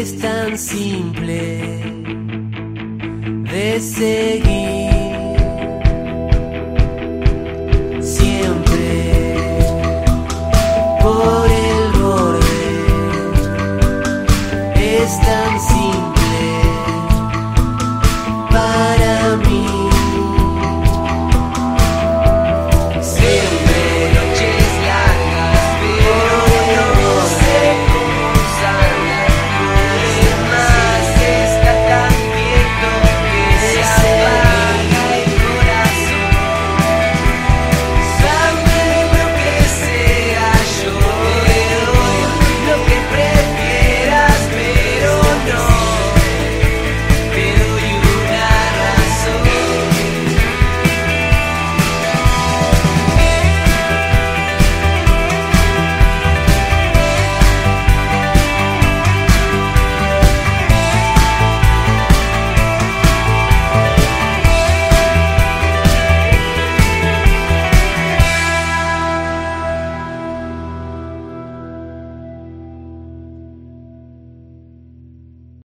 Es tan simple de seguir. Siempre. Por